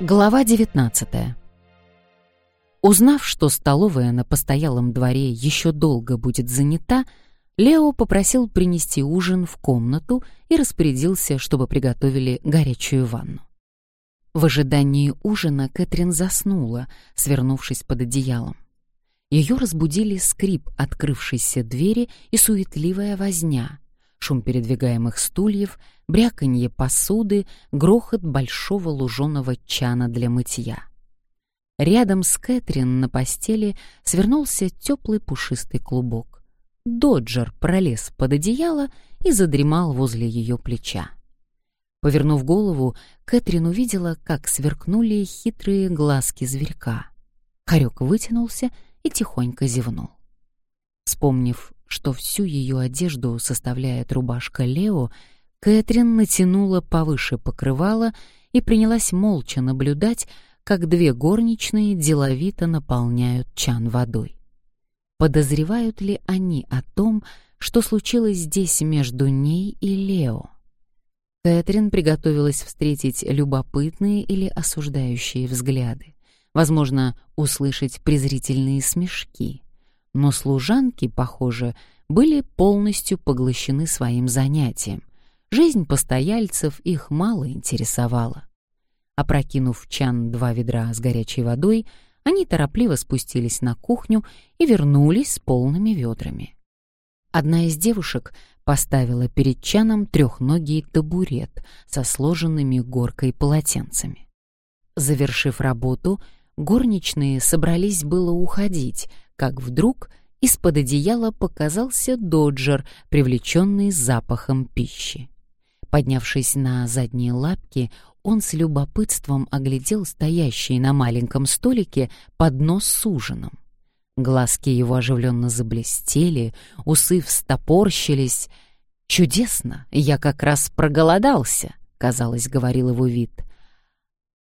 Глава 19 Узнав, что столовая на постоялом дворе еще долго будет занята, Лео попросил принести ужин в комнату и распорядился, чтобы приготовили горячую ванну. В ожидании ужина Кэтрин заснула, свернувшись под одеялом. Ее разбудили скрип открывшейся двери и суетливая возня, шум передвигаемых стульев, бряканье посуды, грохот большого луженого чана для мытья. Рядом с Кэтрин на постели свернулся теплый пушистый клубок. Доджер пролез под одеяло и задремал возле ее плеча. Повернув голову, Кэтрин увидела, как сверкнули хитрые глазки зверька. Хорек вытянулся и тихонько зевнул. Вспомнив, что всю ее одежду составляет рубашка Лео, Кэтрин натянула повыше покрывала и принялась молча наблюдать, как две горничные деловито наполняют чан водой. Подозревают ли они о том, что случилось здесь между ней и Лео? Кэтрин приготовилась встретить любопытные или осуждающие взгляды, возможно, услышать презрительные смешки — но служанки, похоже, были полностью поглощены своим занятием. Жизнь постояльцев их мало интересовала. Опрокинув в чан два ведра с горячей водой, они торопливо спустились на кухню и вернулись с полными ведрами. Одна из девушек поставила перед чаном трехногий табурет со сложенными горкой полотенцами. Завершив работу, горничные собрались было уходить, как вдруг из-под одеяла показался доджер, привлеченный запахом пищи. Поднявшись на задние лапки, он с любопытством оглядел стоящий на маленьком столике поднос с ужином. Глазки его оживленно заблестели, усы встопорщились. «Чудесно! Я как раз проголодался!» — казалось, говорил его вид.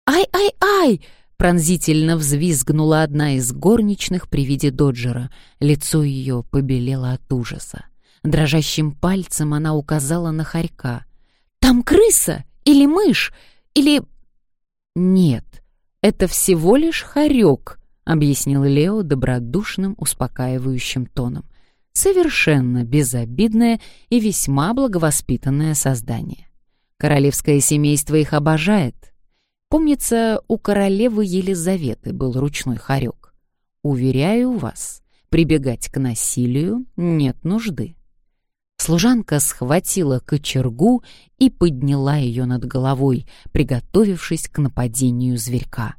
«Ай-ай-ай!» Пронзительно взвизгнула одна из горничных при виде Доджера. Лицо ее побелело от ужаса. Дрожащим пальцем она указала на хорька. «Там крыса! Или мышь! Или...» «Нет, это всего лишь хорек», — объяснил Лео добродушным, успокаивающим тоном. «Совершенно безобидное и весьма благовоспитанное создание. Королевское семейство их обожает, Помнится, у королевы Елизаветы был ручной хорек. Уверяю вас, прибегать к насилию нет нужды. Служанка схватила кочергу и подняла ее над головой, приготовившись к нападению зверька.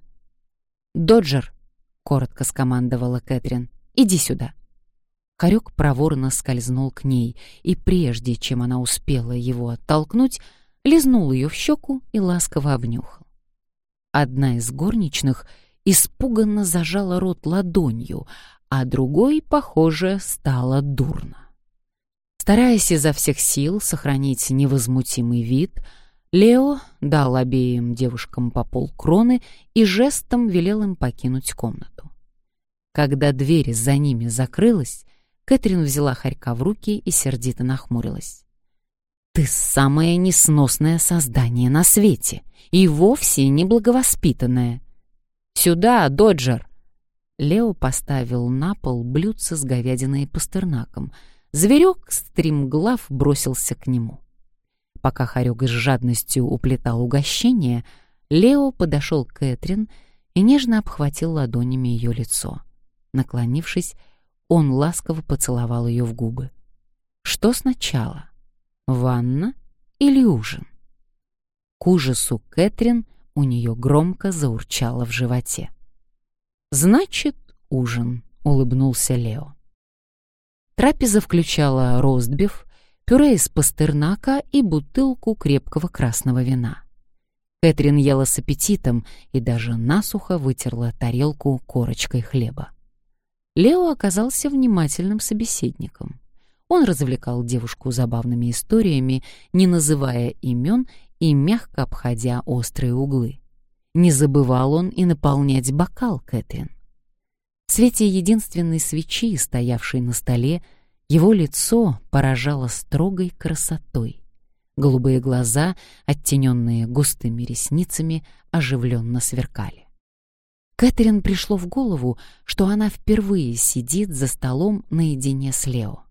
«Доджер», — коротко скомандовала Кэтрин, — «иди сюда». Хорек проворно скользнул к ней, и прежде чем она успела его оттолкнуть, лизнул ее в щеку и ласково обнюхал. Одна из горничных испуганно зажала рот ладонью, а другой, похоже, стало дурно. Стараясь изо всех сил сохранить невозмутимый вид, Лео дал обеим девушкам по полкроны и жестом велел им покинуть комнату. Когда дверь за ними закрылась, Кэтрин взяла хорька в руки и сердито нахмурилась. Ты самое несносное создание на свете и вовсе не благовоспитанное. Сюда, Доджер!» Лео поставил на пол блюдце с говядиной и пастернаком. Зверек, стримглав, бросился к нему. Пока Харек с жадностью уплетал угощение, Лео подошел к Кэтрин и нежно обхватил ладонями ее лицо. Наклонившись, он ласково поцеловал ее в губы. Что сначала? Ванна или ужин? К ужасу Кэтрин у нее громко заурчало в животе. «Значит, ужин», — улыбнулся Лео. Трапеза включала ростбиф, пюре из пастернака и бутылку крепкого красного вина. Кэтрин ела с аппетитом и даже насухо вытерла тарелку корочкой хлеба. Лео оказался внимательным собеседником. Он развлекал девушку забавными историями, не называя имен и мягко обходя острые углы. Не забывал он и наполнять бокал Кэтрин. В свете единственной свечи, стоявшей на столе, его лицо поражало строгой красотой. Голубые глаза, оттененные густыми ресницами, оживленно сверкали. Кэтрин пришло в голову, что она впервые сидит за столом наедине с Лео.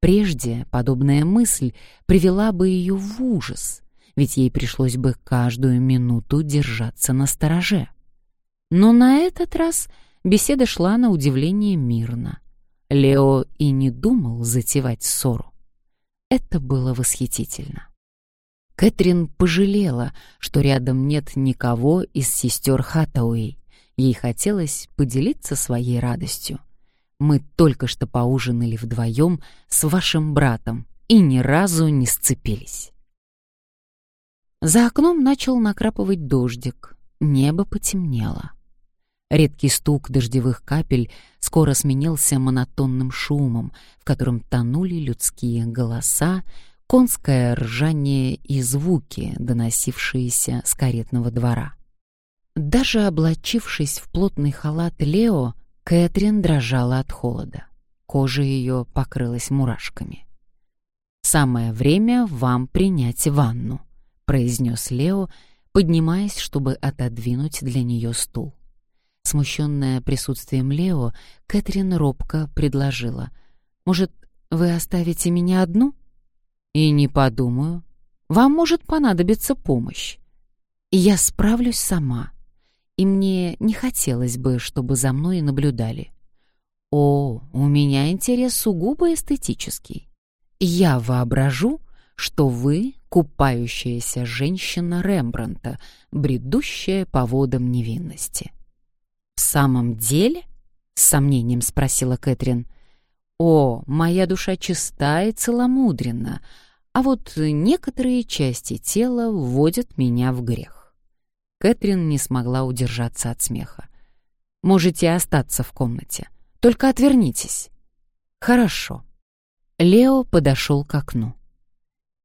Прежде подобная мысль привела бы ее в ужас, ведь ей пришлось бы каждую минуту держаться на стороже. Но на этот раз беседа шла на удивление мирно. Лео и не думал затевать ссору. Это было восхитительно. Кэтрин пожалела, что рядом нет никого из сестер Хаттауэй. Ей хотелось поделиться своей радостью. Мы только что поужинали вдвоем с вашим братом и ни разу не сцепились. За окном начал накрапывать дождик, небо потемнело. Редкий стук дождевых капель скоро сменился монотонным шумом, в котором тонули людские голоса, конское ржание и звуки, доносившиеся с каретного двора. Даже облачившись в плотный халат Лео, Кэтрин дрожала от холода. Кожа ее покрылась мурашками. «Самое время вам принять ванну», — произнес Лео, поднимаясь, чтобы отодвинуть для нее стул. Смущенная присутствием Лео, Кэтрин робко предложила. «Может, вы оставите меня одну?» «И не подумаю. Вам может понадобиться помощь. Я справлюсь сама. И мне не хотелось бы, чтобы за мной наблюдали. О, у меня интерес сугубо эстетический. Я воображу, что вы купающаяся женщина Рембранта, бредущая по водам невинности. «В самом деле?» — с сомнением спросила Кэтрин. «О, моя душа чиста и целомудренна, а вот некоторые части тела вводят меня в грех». Кэтрин не смогла удержаться от смеха. «Можете остаться в комнате, только отвернитесь». «Хорошо». Лео подошел к окну.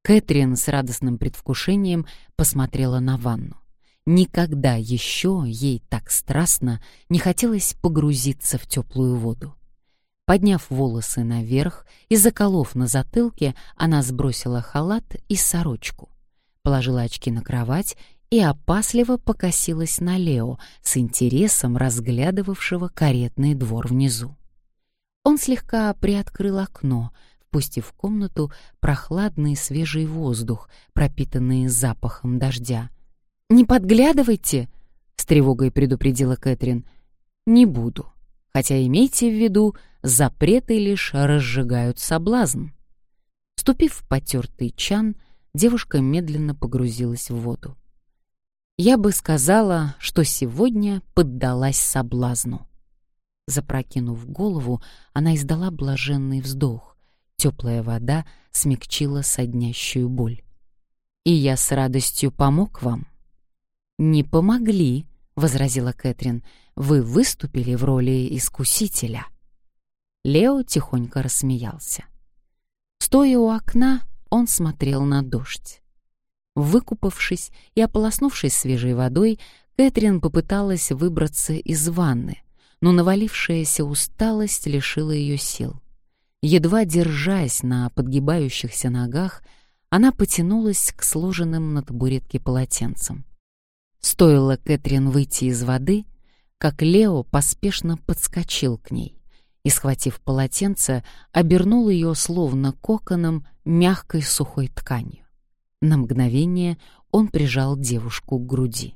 Кэтрин с радостным предвкушением посмотрела на ванну. Никогда еще ей так страстно не хотелось погрузиться в теплую воду. Подняв волосы наверх и заколов на затылке, она сбросила халат и сорочку, положила очки на кровать и опасливо покосилась на Лео с интересом разглядывавшего каретный двор внизу. Он слегка приоткрыл окно, впустив в комнату прохладный свежий воздух, пропитанный запахом дождя, «Не подглядывайте!» — с тревогой предупредила Кэтрин. «Не буду. Хотя имейте в виду, запреты лишь разжигают соблазн». Вступив в потертый чан, девушка медленно погрузилась в воду. Я бы сказала, что сегодня поддалась соблазну. Запрокинув голову, она издала блаженный вздох. Теплая вода смягчила соднящую боль. «И я с радостью помог вам», «Не помогли», — возразила Кэтрин. «Вы выступили в роли искусителя». Лео тихонько рассмеялся. Стоя у окна, он смотрел на дождь. Выкупавшись и ополоснувшись свежей водой, Кэтрин попыталась выбраться из ванны, но навалившаяся усталость лишила ее сил. Едва держась на подгибающихся ногах, она потянулась к сложенным на табуретке полотенцам. Стоило Кэтрин выйти из воды, как Лео поспешно подскочил к ней и, схватив полотенце, обернул ее словно коконом мягкой сухой тканью. На мгновение он прижал девушку к груди.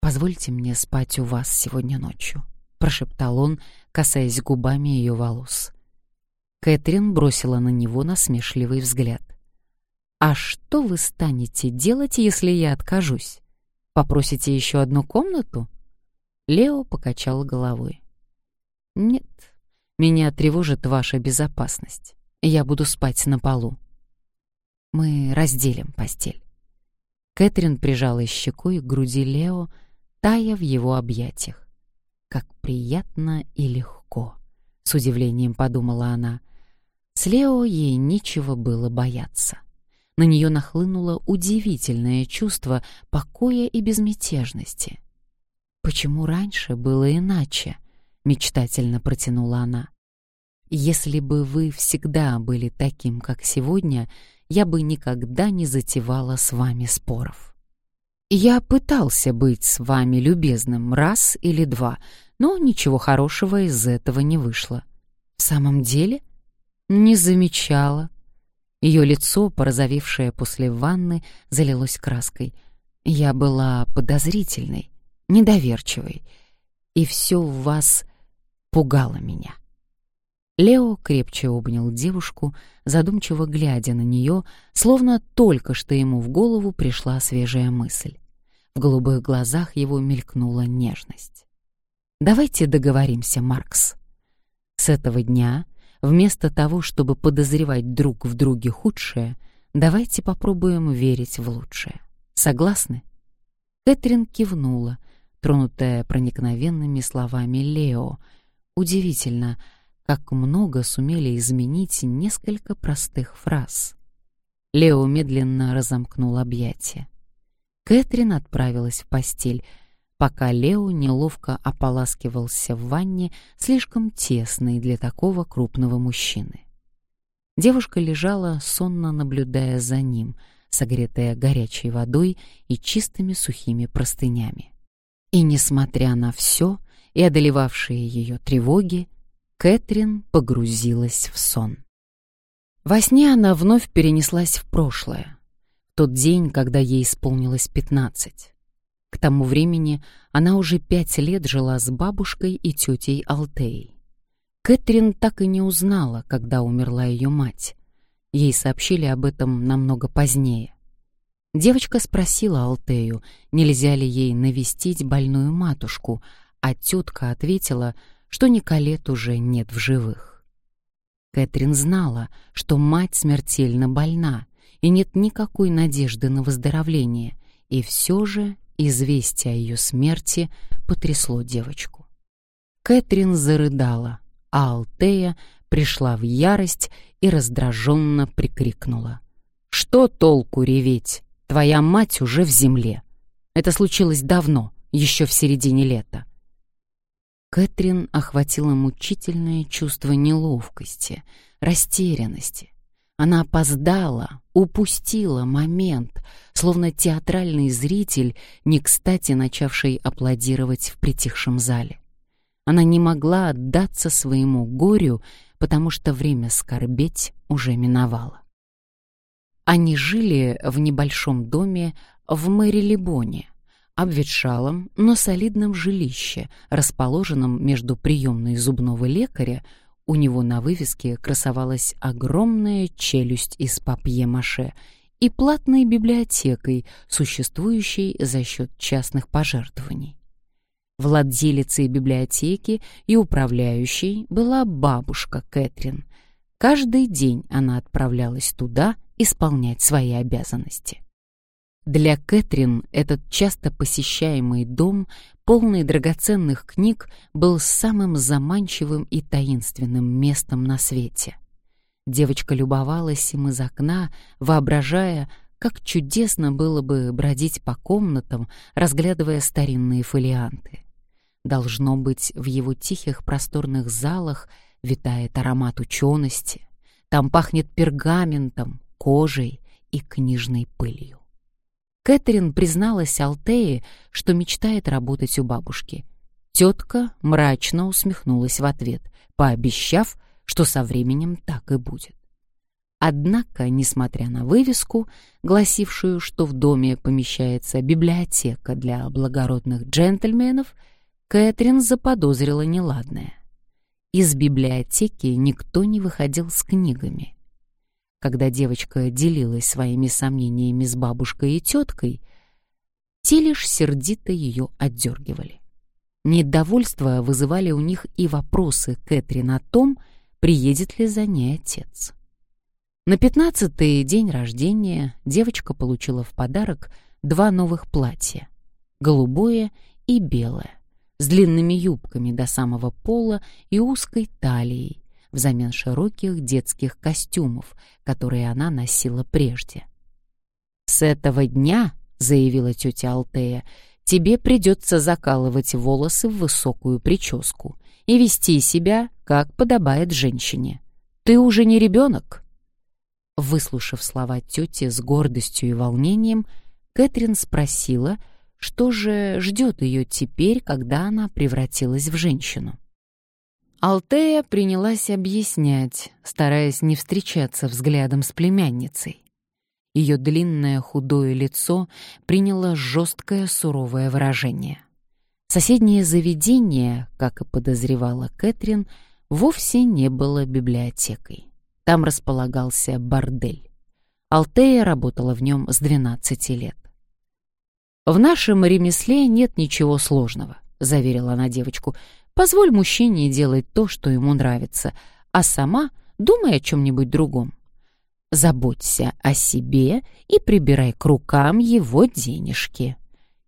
«Позвольте мне спать у вас сегодня ночью», — прошептал он, касаясь губами ее волос. Кэтрин бросила на него насмешливый взгляд. «А что вы станете делать, если я откажусь?» Попросите еще одну комнату?» Лео покачал головой. «Нет, меня тревожит ваша безопасность. Я буду спать на полу. Мы разделим постель». Кэтрин прижала щекой к груди Лео, тая в его объятиях. «Как приятно и легко», — с удивлением подумала она. С Лео ей нечего было бояться на нее нахлынуло удивительное чувство покоя и безмятежности. «Почему раньше было иначе?» — мечтательно протянула она. «Если бы вы всегда были таким, как сегодня, я бы никогда не затевала с вами споров. Я пытался быть с вами любезным раз или два, но ничего хорошего из этого не вышло. В самом деле? Не замечала. Ее лицо, порозовевшее после ванны, залилось краской. Я была подозрительной, недоверчивой, и все в вас пугало меня. Лео крепче обнял девушку, задумчиво глядя на нее, словно только что ему в голову пришла свежая мысль. В голубых глазах его мелькнула нежность. «Давайте договоримся, Маркс. С этого дня, вместо того, чтобы подозревать друг в друге худшее, давайте попробуем верить в лучшее. Согласны?» Кэтрин кивнула, тронутая проникновенными словами Лео. Удивительно — как много сумели изменить несколько простых фраз. Лео медленно разомкнул объятия. Кэтрин отправилась в постель, пока Лео неловко ополаскивался в ванне, слишком тесной для такого крупного мужчины. Девушка лежала, сонно наблюдая за ним, согретая горячей водой и чистыми сухими простынями. И, несмотря на все и одолевавшие ее тревоги, Кэтрин погрузилась в сон. Во сне она вновь перенеслась в прошлое, тот день, когда ей исполнилось пятнадцать. К тому времени она уже пять лет жила с бабушкой и тетей Алтеей. Кэтрин так и не узнала, когда умерла ее мать. Ей сообщили об этом намного позднее. Девочка спросила Алтею, нельзя ли ей навестить больную матушку, а тетка ответила — что Николет уже нет в живых. Кэтрин знала, что мать смертельно больна и нет никакой надежды на выздоровление, и все же известие о ее смерти потрясло девочку. Кэтрин зарыдала, а Алтея пришла в ярость и раздраженно прикрикнула. «Что толку реветь? Твоя мать уже в земле. Это случилось давно, еще в середине лета. Кэтрин охватило мучительное чувство неловкости, растерянности. Она опоздала, упустила момент, словно театральный зритель, не кстати начавший аплодировать в притихшем зале. Она не могла отдаться своему горю, потому что время скорбеть уже миновало. Они жили в небольшом доме в Мэрилибоне, обветшалом, но солидном жилище, расположенном между приемной зубного лекаря, у него на вывеске красовалась огромная челюсть из папье-маше и платной библиотекой, существующей за счет частных пожертвований. Владелицей библиотеки и управляющей была бабушка Кэтрин. Каждый день она отправлялась туда исполнять свои обязанности. Для Кэтрин этот часто посещаемый дом, полный драгоценных книг, был самым заманчивым и таинственным местом на свете. Девочка любовалась им из окна, воображая, как чудесно было бы бродить по комнатам, разглядывая старинные фолианты. Должно быть, в его тихих просторных залах витает аромат учености. Там пахнет пергаментом, кожей и книжной пылью. Кэтрин призналась Алтее, что мечтает работать у бабушки. Тетка мрачно усмехнулась в ответ, пообещав, что со временем так и будет. Однако, несмотря на вывеску, гласившую, что в доме помещается библиотека для благородных джентльменов, Кэтрин заподозрила неладное. Из библиотеки никто не выходил с книгами. Когда девочка делилась своими сомнениями с бабушкой и теткой, те лишь сердито ее отдергивали. Недовольство вызывали у них и вопросы Кэтрин о том, приедет ли за ней отец. На пятнадцатый день рождения девочка получила в подарок два новых платья — голубое и белое, с длинными юбками до самого пола и узкой талией, взамен широких детских костюмов, которые она носила прежде. «С этого дня, — заявила тетя Алтея, — тебе придется закалывать волосы в высокую прическу и вести себя, как подобает женщине. Ты уже не ребенок». Выслушав слова тети с гордостью и волнением, Кэтрин спросила, что же ждет ее теперь, когда она превратилась в женщину. Алтея принялась объяснять, стараясь не встречаться взглядом с племянницей. Ее длинное худое лицо приняло жесткое суровое выражение. Соседнее заведение, как и подозревала Кэтрин, вовсе не было библиотекой. Там располагался бордель. Алтея работала в нем с 12 лет. «В нашем ремесле нет ничего сложного», — заверила она девочку. «Позволь мужчине делать то, что ему нравится, а сама думай о чем-нибудь другом. Заботься о себе и прибирай к рукам его денежки.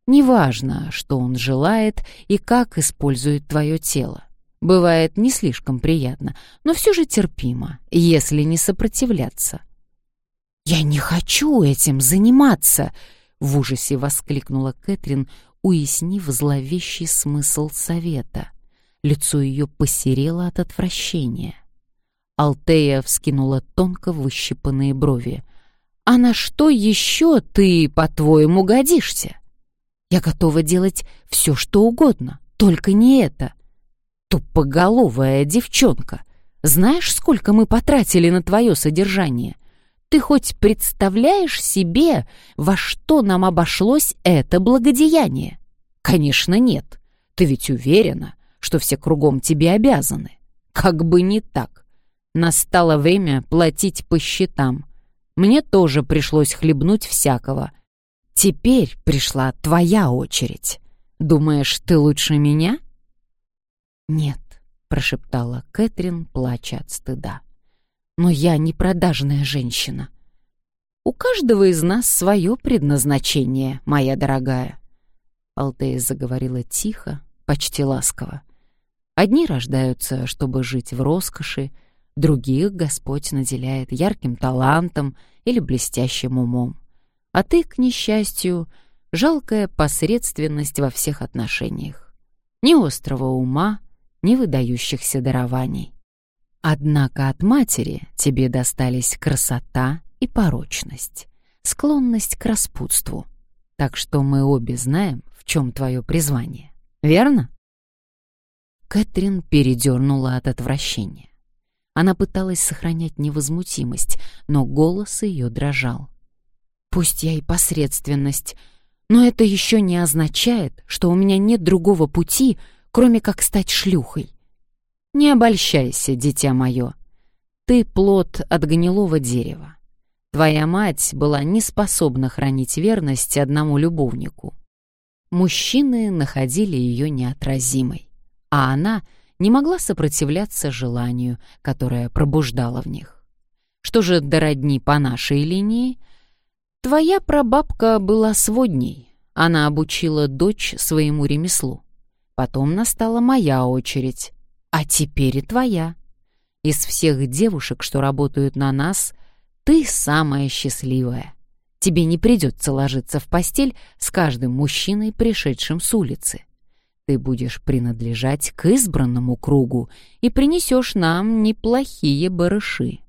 Неважно, что он желает и как использует твое тело. Бывает не слишком приятно, но все же терпимо, если не сопротивляться. «Я не хочу этим заниматься!» — в ужасе воскликнула Кэтрин, уяснив зловещий смысл совета. Лицо ее посерело от отвращения. Алтея вскинула тонко выщипанные брови. «А на что еще ты, по-твоему, годишься? Я готова делать все, что угодно, только не это. Тупоголовая девчонка, знаешь, сколько мы потратили на твое содержание? Ты хоть представляешь себе, во что нам обошлось это благодеяние? Конечно, нет. Ты ведь уверена, что все кругом тебе обязаны. Как бы не так. Настало время платить по счетам. Мне тоже пришлось хлебнуть всякого. Теперь пришла твоя очередь. Думаешь, ты лучше меня?» «Нет», — прошептала Кэтрин, плача от стыда. «Но я не продажная женщина. У каждого из нас свое предназначение, моя дорогая». Алтея заговорила тихо, почти ласково. «Одни рождаются, чтобы жить в роскоши, других Господь наделяет ярким талантом или блестящим умом. А ты, к несчастью, жалкая посредственность во всех отношениях. Ни острого ума, ни выдающихся дарований. Однако от матери тебе достались красота и порочность, склонность к распутству. Так что мы обе знаем, в чем твое призвание. Верно? Кэтрин передернула от отвращения. Она пыталась сохранять невозмутимость, но голос ее дрожал. «Пусть я и посредственность, но это еще не означает, что у меня нет другого пути, кроме как стать шлюхой. Не обольщайся, дитя мое. Ты плод от гнилого дерева. Твоя мать была не способна хранить верность одному любовнику. Мужчины находили ее неотразимой, а она не могла сопротивляться желанию, которое пробуждало в них. Что же до родни по нашей линии? Твоя прабабка была сводней, она обучила дочь своему ремеслу. Потом настала моя очередь, а теперь и твоя. Из всех девушек, что работают на нас, ты самая счастливая. Тебе не придется ложиться в постель с каждым мужчиной, пришедшим с улицы. Ты будешь принадлежать к избранному кругу и принесешь нам неплохие барыши.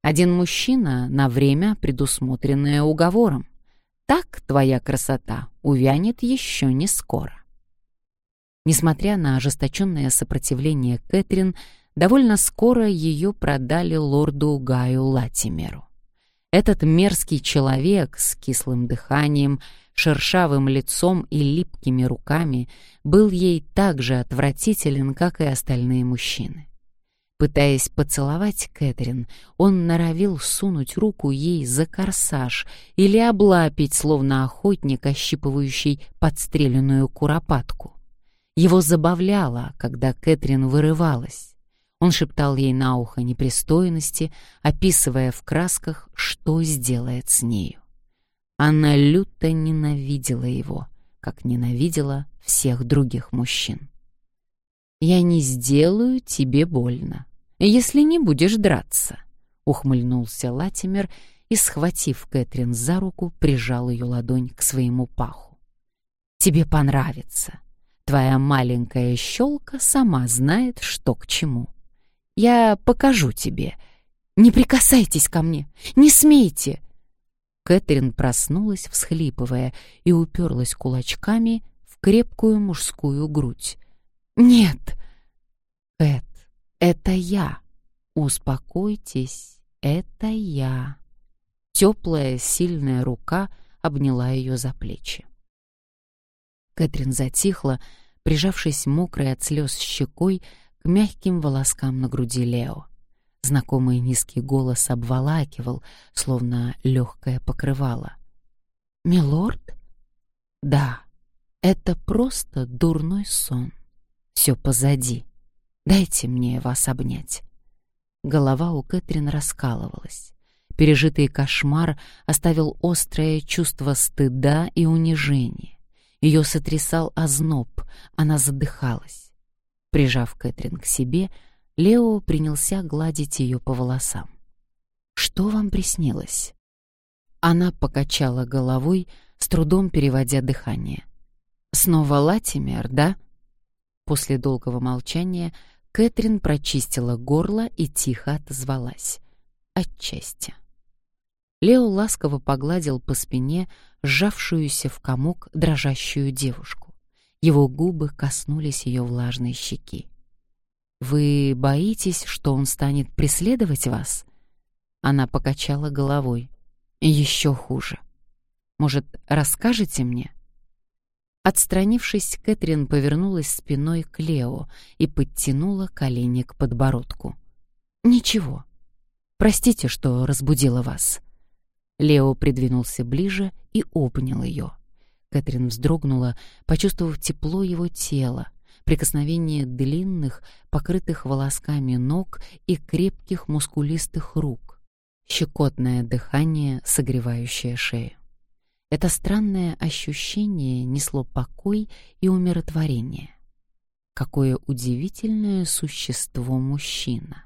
Один мужчина на время, предусмотренное уговором. Так твоя красота увянет еще не скоро. Несмотря на ожесточенное сопротивление Кэтрин, довольно скоро ее продали лорду Гаю Латимеру. Этот мерзкий человек с кислым дыханием, шершавым лицом и липкими руками был ей так же отвратителен, как и остальные мужчины. Пытаясь поцеловать Кэтрин, он норовил сунуть руку ей за корсаж или облапить, словно охотник, ощипывающий подстреленную куропатку. Его забавляло, когда Кэтрин вырывалась. Он шептал ей на ухо непристойности, описывая в красках, что сделает с нею. Она люто ненавидела его, как ненавидела всех других мужчин. «Я не сделаю тебе больно, если не будешь драться», — ухмыльнулся Латимер и, схватив Кэтрин за руку, прижал ее ладонь к своему паху. «Тебе понравится. Твоя маленькая щелка сама знает, что к чему. Я покажу тебе. Не прикасайтесь ко мне! Не смейте!» Кэтрин проснулась, всхлипывая, и уперлась кулачками в крепкую мужскую грудь. «Нет!» «Кэт, это я! Успокойтесь, это я!» Теплая, сильная рука обняла ее за плечи. Кэтрин затихла, прижавшись мокрой от слез щекой к мягким волоскам на груди Лео. Знакомый низкий голос обволакивал, словно легкое покрывало. «Милорд?» «Да, это просто дурной сон. Все позади. Дайте мне вас обнять». Голова у Кэтрин раскалывалась. Пережитый кошмар оставил острое чувство стыда и унижения. Ее сотрясал озноб, она задыхалась. Прижав Кэтрин к себе, Лео принялся гладить ее по волосам. «Что вам приснилось?» Она покачала головой, с трудом переводя дыхание. «Снова Латимер, да?» После долгого молчания Кэтрин прочистила горло и тихо отозвалась. «Отчасти». Лео ласково погладил по спине сжавшуюся в комок дрожащую девушку. Его губы коснулись ее влажной щеки. Вы боитесь, что он станет преследовать вас? Она покачала головой. Еще хуже. Может, расскажете мне? Отстранившись, Кэтрин повернулась спиной к Лео и подтянула колени к подбородку. Ничего. Простите, что разбудила вас. Лео придвинулся ближе и обнял ее. Кэтрин вздрогнула, почувствовав тепло его тела, прикосновение длинных, покрытых волосками ног и крепких мускулистых рук, щекотное дыхание, согревающее шею. Это странное ощущение несло покой и умиротворение. Какое удивительное существо мужчина!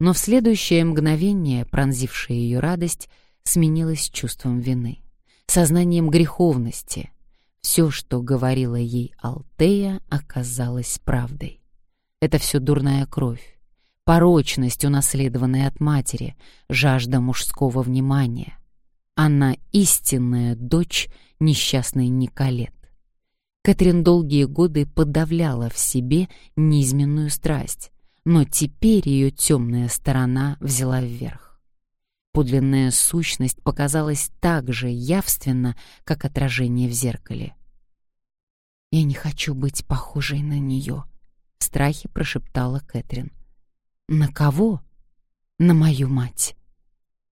Но в следующее мгновение, пронзившая ее радость, сменилась чувством вины, сознанием греховности — все, что говорила ей Алтея, оказалось правдой. Это все дурная кровь, порочность, унаследованная от матери, жажда мужского внимания. Она истинная дочь несчастной Николет. Кэтрин долгие годы подавляла в себе низменную страсть, но теперь ее темная сторона взяла вверх. Подлинная сущность показалась так же явственно, как отражение в зеркале. «Я не хочу быть похожей на нее», — в страхе прошептала Кэтрин. «На кого?» «На мою мать».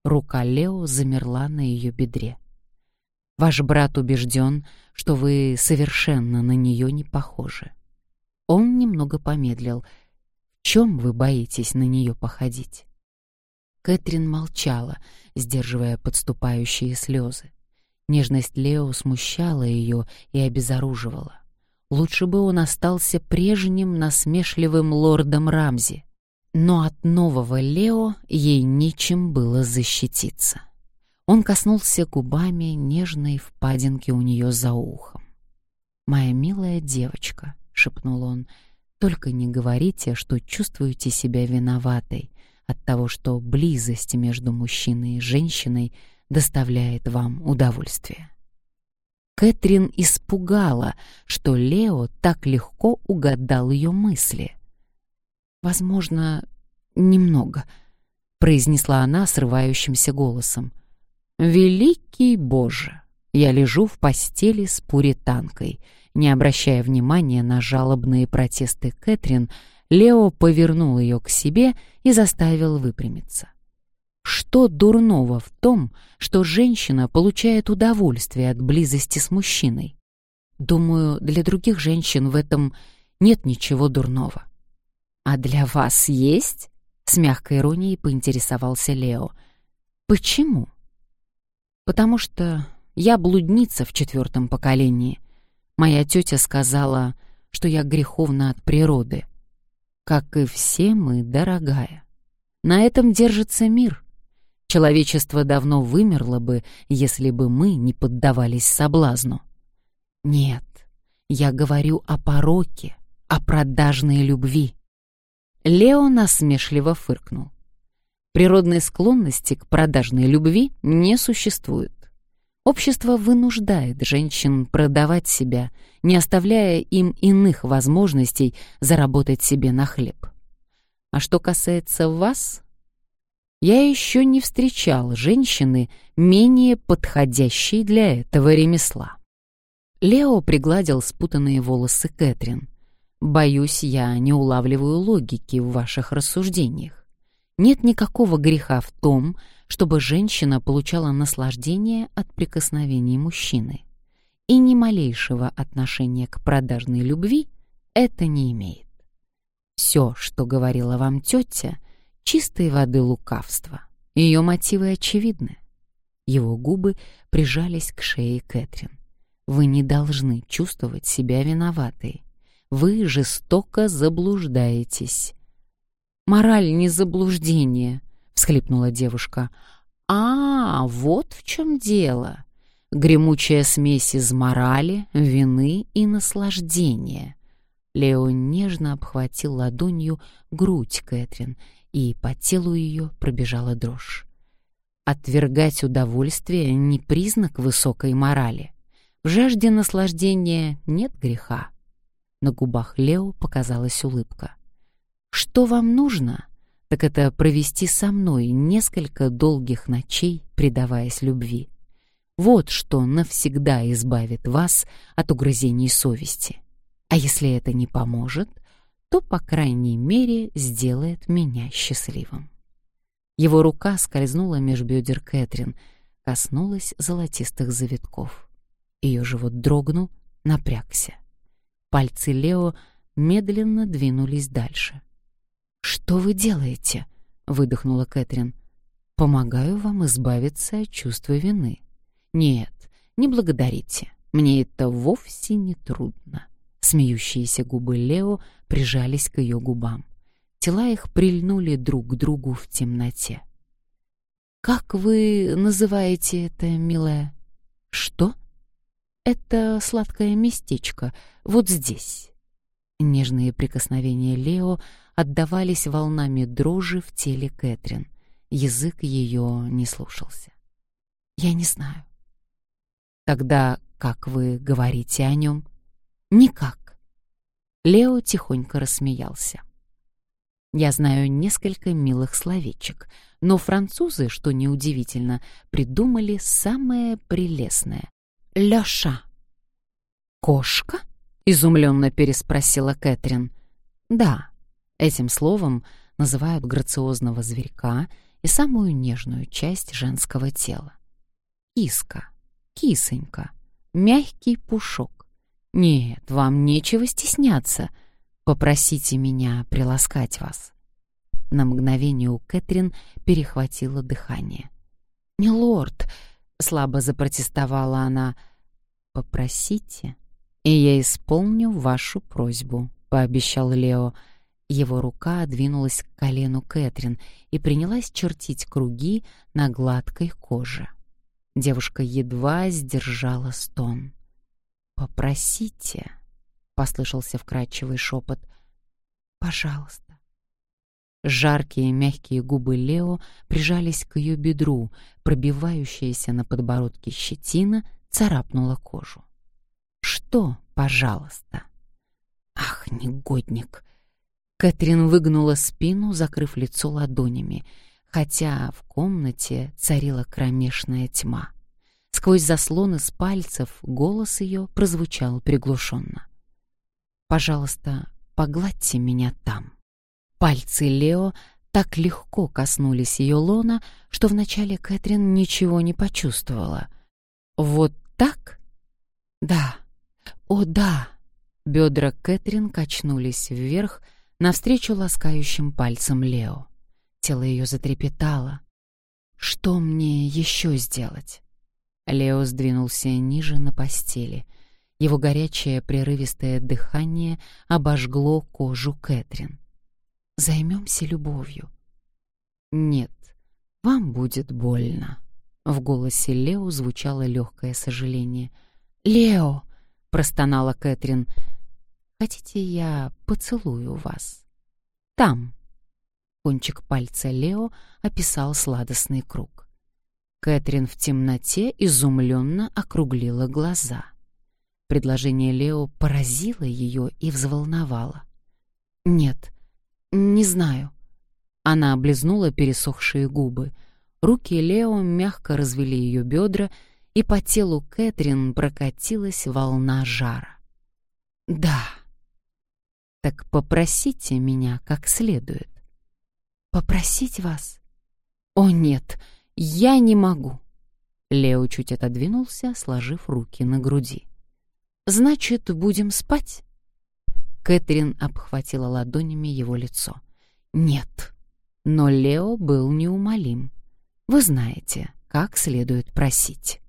Рука Лео замерла на ее бедре. «Ваш брат убежден, что вы совершенно на нее не похожи». Он немного помедлил. «В чем вы боитесь на нее походить?» Кэтрин молчала, сдерживая подступающие слезы. Нежность Лео смущала ее и обезоруживала. Лучше бы он остался прежним насмешливым лордом Рамзи. Но от нового Лео ей нечем было защититься. Он коснулся губами нежной впадинки у нее за ухом. «Моя милая девочка», — шепнул он, — «только не говорите, что чувствуете себя виноватой от того, что близость между мужчиной и женщиной доставляет вам удовольствие». Кэтрин испугала, что Лео так легко угадал ее мысли. «Возможно, немного», — произнесла она срывающимся голосом. «Великий Боже!» Я лежу в постели с пуританкой. Не обращая внимания на жалобные протесты Кэтрин, Лео повернул ее к себе и заставил выпрямиться. Что дурного в том, что женщина получает удовольствие от близости с мужчиной? Думаю, для других женщин в этом нет ничего дурного. А для вас есть? С мягкой иронией поинтересовался Лео. Почему? Потому что я блудница в четвертом поколении. Моя тетя сказала, что я греховна от природы. Как и все мы, дорогая. На этом держится мир. Человечество давно вымерло бы, если бы мы не поддавались соблазну. Нет, я говорю о пороке, о продажной любви. Лео насмешливо фыркнул. Природной склонности к продажной любви не существует. Общество вынуждает женщин продавать себя, не оставляя им иных возможностей заработать себе на хлеб. А что касается вас, я еще не встречал женщины, менее подходящей для этого ремесла. Лео пригладил спутанные волосы Кэтрин. «Боюсь, я не улавливаю логики в ваших рассуждениях. Нет никакого греха в том, чтобы женщина получала наслаждение от прикосновений мужчины. И ни малейшего отношения к продажной любви это не имеет. Все, что говорила вам тетя, чистой воды лукавство. Ее мотивы очевидны. Его губы прижались к шее Кэтрин. Вы не должны чувствовать себя виноватой. Вы жестоко заблуждаетесь. Мораль не заблуждение, всхлипнула девушка. А, вот в чем дело. Гремучая смесь из морали, вины и наслаждения. Лео нежно обхватил ладонью грудь Кэтрин, и по телу ее пробежала дрожь. Отвергать удовольствие — не признак высокой морали. В жажде наслаждения нет греха. На губах Лео показалась улыбка. «Что вам нужно?» так это провести со мной несколько долгих ночей, предаваясь любви. Вот что навсегда избавит вас от угрызений совести. А если это не поможет, то, по крайней мере, сделает меня счастливым. Его рука скользнула меж бедер Кэтрин, коснулась золотистых завитков. Ее живот дрогнул, напрягся. Пальцы Лео медленно двинулись дальше. «Что вы делаете?» — выдохнула Кэтрин. «Помогаю вам избавиться от чувства вины». «Нет, не благодарите. Мне это вовсе не трудно». Смеющиеся губы Лео прижались к ее губам. Тела их прильнули друг к другу в темноте. «Как вы называете это, милая?» «Что?» «Это сладкое местечко, вот здесь». Нежные прикосновения Лео отдавались волнами дрожи в теле Кэтрин. Язык ее не слушался. «Я не знаю». «Тогда как вы говорите о нем?» Никак. Лео тихонько рассмеялся. Я знаю несколько милых словечек, но французы, что неудивительно, придумали самое прелестное. Лёша. Кошка? изумленно переспросила Кэтрин. Да, этим словом называют грациозного зверька и самую нежную часть женского тела. Киска, кисонька, мягкий пушок. «Нет, вам нечего стесняться. Попросите меня приласкать вас». На мгновение у Кэтрин перехватило дыхание. «Милорд!» — слабо запротестовала она. «Попросите, и я исполню вашу просьбу», — пообещал Лео. Его рука двинулась к колену Кэтрин и принялась чертить круги на гладкой коже. Девушка едва сдержала стон. «Попросите», — послышался вкрадчивый шепот, — «пожалуйста». Жаркие мягкие губы Лео прижались к ее бедру, пробивающаяся на подбородке щетина царапнула кожу. «Что, пожалуйста?» «Ах, негодник!» Кэтрин выгнула спину, закрыв лицо ладонями, хотя в комнате царила кромешная тьма. Сквозь заслоны с пальцев голос ее прозвучал приглушенно. «Пожалуйста, погладьте меня там». Пальцы Лео так легко коснулись ее лона, что вначале Кэтрин ничего не почувствовала. «Вот так?» «Да. О, да!» Бедра Кэтрин качнулись вверх навстречу ласкающим пальцам Лео. Тело ее затрепетало. «Что мне еще сделать?» Лео сдвинулся ниже на постели. Его горячее прерывистое дыхание обожгло кожу Кэтрин. «Займемся любовью». «Нет, вам будет больно». В голосе Лео звучало легкое сожаление. «Лео!» — простонала Кэтрин. «Хотите, я поцелую вас?» «Там». Кончик пальца Лео описал сладостный круг. Кэтрин в темноте изумленно округлила глаза. Предложение Лео поразило ее и взволновало. «Нет, не знаю». Она облизнула пересохшие губы. Руки Лео мягко развели ее бедра, и по телу Кэтрин прокатилась волна жара. «Да». «Так попросите меня как следует». «Попросить вас?» «О, нет, я не могу». Лео чуть отодвинулся, сложив руки на груди. «Значит, будем спать?» Кэтрин обхватила ладонями его лицо. «Нет». Но Лео был неумолим. «Вы знаете, как следует просить».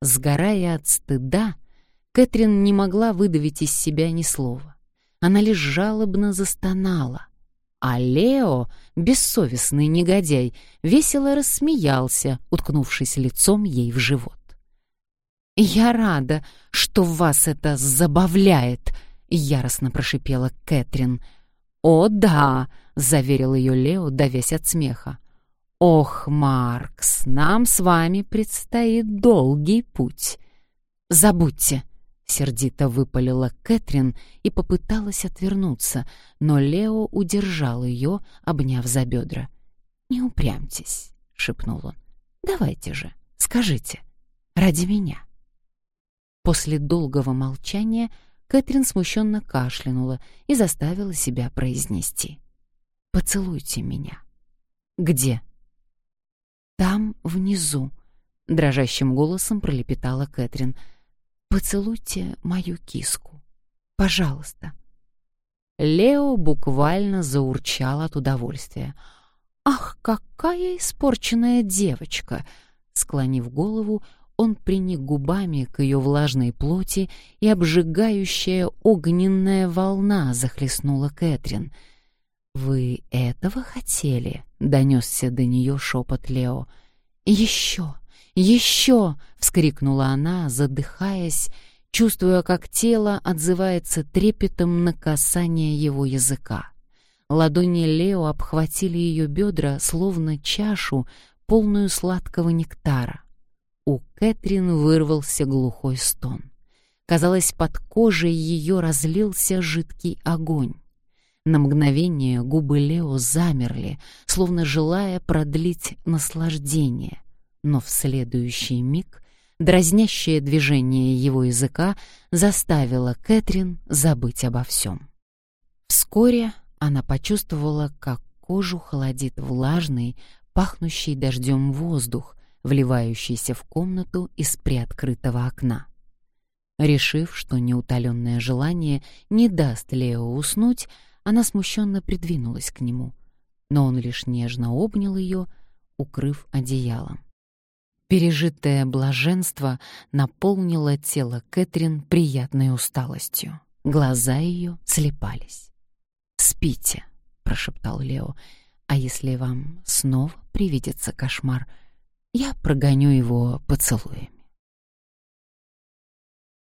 Сгорая от стыда, Кэтрин не могла выдавить из себя ни слова. Она лишь жалобно застонала. А Лео, бессовестный негодяй, весело рассмеялся, уткнувшись лицом ей в живот. «Я рада, что вас это забавляет», — яростно прошипела Кэтрин. «О, да», — заверил ее Лео, давясь от смеха. «Ох, Маркс, нам с вами предстоит долгий путь. Забудьте», — сердито выпалила Кэтрин и попыталась отвернуться, но Лео удержал ее, обняв за бедра. «Не упрямьтесь», — шепнул он. «Давайте же, скажите, ради меня». После долгого молчания Кэтрин смущенно кашлянула и заставила себя произнести. «Поцелуйте меня». «Где?» «Там, внизу», — дрожащим голосом пролепетала Кэтрин. «Поцелуйте мою киску. Пожалуйста». Лео буквально заурчал от удовольствия. «Ах, какая испорченная девочка!» Склонив голову, он приник губами к ее влажной плоти, и обжигающая огненная волна захлестнула Кэтрин. «Вы этого хотели?» — донесся до нее шепот Лео. «Еще! Еще!» — вскрикнула она, задыхаясь, чувствуя, как тело отзывается трепетом на касание его языка. Ладони Лео обхватили ее бедра, словно чашу, полную сладкого нектара. У Кэтрин вырвался глухой стон. Казалось, под кожей ее разлился жидкий огонь. На мгновение губы Лео замерли, словно желая продлить наслаждение, но в следующий миг дразнящее движение его языка заставило Кэтрин забыть обо всем. Вскоре она почувствовала, как кожу холодит влажный, пахнущий дождем воздух, вливающийся в комнату из приоткрытого окна. Решив, что неутоленное желание не даст Лео уснуть, она смущенно придвинулась к нему, но он лишь нежно обнял ее, укрыв одеялом. Пережитое блаженство наполнило тело Кэтрин приятной усталостью. Глаза ее слепались. «Спите», — прошептал Лео, — «а если вам снова привидится кошмар, — я прогоню его поцелуями.